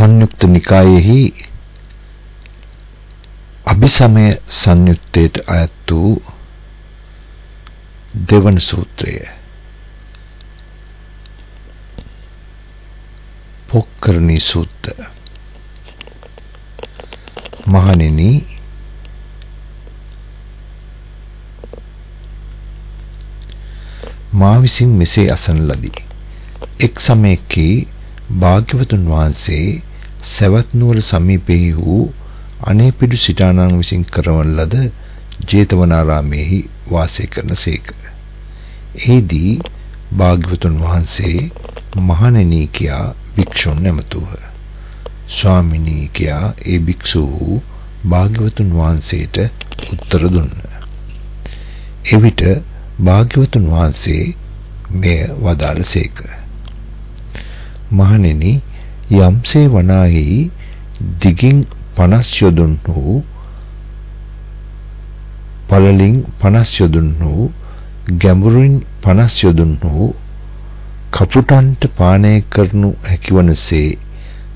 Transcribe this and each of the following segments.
සංයුක්ත නිකායෙහි අභිසමය සංයුත්තේට අයත් වූ දෙවන සූත්‍රය. පොක්කරණී සූත්ත මහණෙනි මා විසින් මෙසේ අසන ලදී. එක් සමයකී භාග්‍යවතුන් වහන්සේ සවැත් නුවර සමීපෙහි වූ අනේපිඩු සිටානන් විසින් කරවන ලද ජේතවනාරාමේහි වාසය කරනසේක. එහිදී භාග්‍යවතුන් වහන්සේ මහණෙනි කියා භික්ෂුන් නැමතුහ. ස්වාමිනී කියා ඒ භික්ෂුව භාග්‍යවතුන් වහන්සේට උත්තර දුන්න. එවිට භාග්‍යවතුන් වහන්සේ මෙය වදාළසේක. මහණෙනි යම්සේ වනාහි දිගින් 50 යොදුන් වූ පළලින් 50 යොදුන් වූ ගැඹුරින් 50 යොදුන් වූ කපුටන්ට පානය කරනු හැකිවනසේ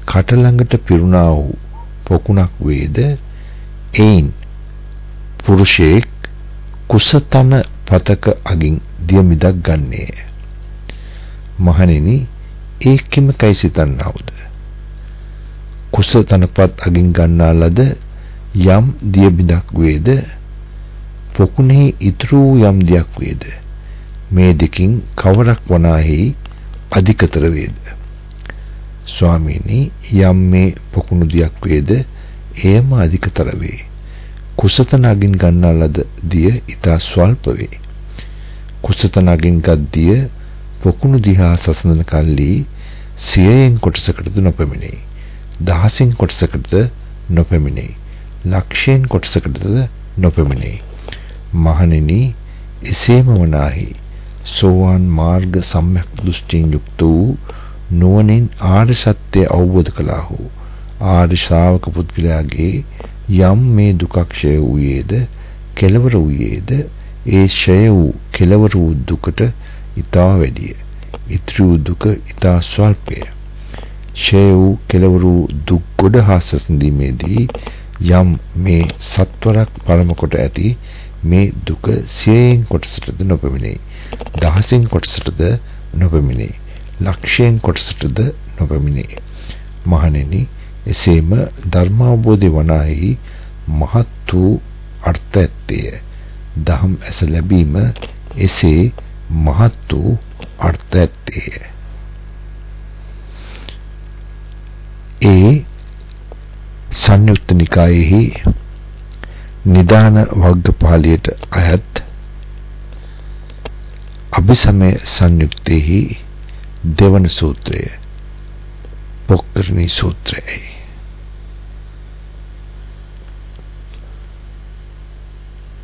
කට ළඟට පිරුණා වූ පොකුණක් වේද? එයින් පුරුෂයෙක් කුසතන පතක අගින් දිය මිදක් ගන්නේය. මහණෙනි ඒ කිම කයි සිතන්නවුද කුස තනපත් අගින් ගන්නා ලද යම් දිය බිඳක් වේද? පොකුණෙහි ඉතුරු යම් දියක් වේද? මේ දෙකින් කවරක් වනාහි අධිකතර වේද? ස්වාමීනි යම් මේ පොකුණු දියක් වේද? එයම අධිකතර වේ. කුසතනගින් ගන්නා ලද දිය ඊට ස්වල්ප වේ. කුසතනගින් ගත් දිය පොකුණු දිහා සසඳන කල්ලි සියයෙන් කොටසකටද නොපැමිණේ. දහසින් කොටසකටද නොපැමිණේ. ලක්ෂයෙන් කොටසකටද නොපැමිණේ. මහණෙනි එසේම වනාහි සෝවාන් මාර්ග සම්‍යක් දෘෂ්ටියෙන් යුක්ත වූ නුවණින් ආර්ය සත්‍ය අවබෝධ කළාහු ආර්ය ශ්‍රාවක පුද්ගලයාගේ යම් මේ දුකක් ක්ෂය වූයේද කෙලවර වූයේද ඒ ක්ෂය වූ කෙලවර වූ දුකට ඊටා වැඩිය. ඊත්‍රු දුක ඊටා ස්වල්පය. ෂේ වූ කෙලවරු දුක් ගොඩ හාසසඳීමේදී යම් මේ සත්වරක් පරම කොට ඇති මේ දුක සියයෙන් කොටසටද නොපෙමිනේ. දහසින් කොටසටද නොපෙමිනේ. ලක්ෂයෙන් කොටසටද නොපෙමිනේ. මහණෙනි එසේම ධර්මාවබෝධය වනාහි මහත් වූ අර්ථ ඇත්තේ. දහම් ඇස ලැබීම එසේ මහත් වූ අර්ථ ඇත්තේය. ඒ සංයුක්ත නිකායෙහි නිදාන වග්ගපාළියට අයත් අභිසමය සංයුක්තෙහි දෙවන සූත්‍රය පොක්කරණී සූත්‍රයයි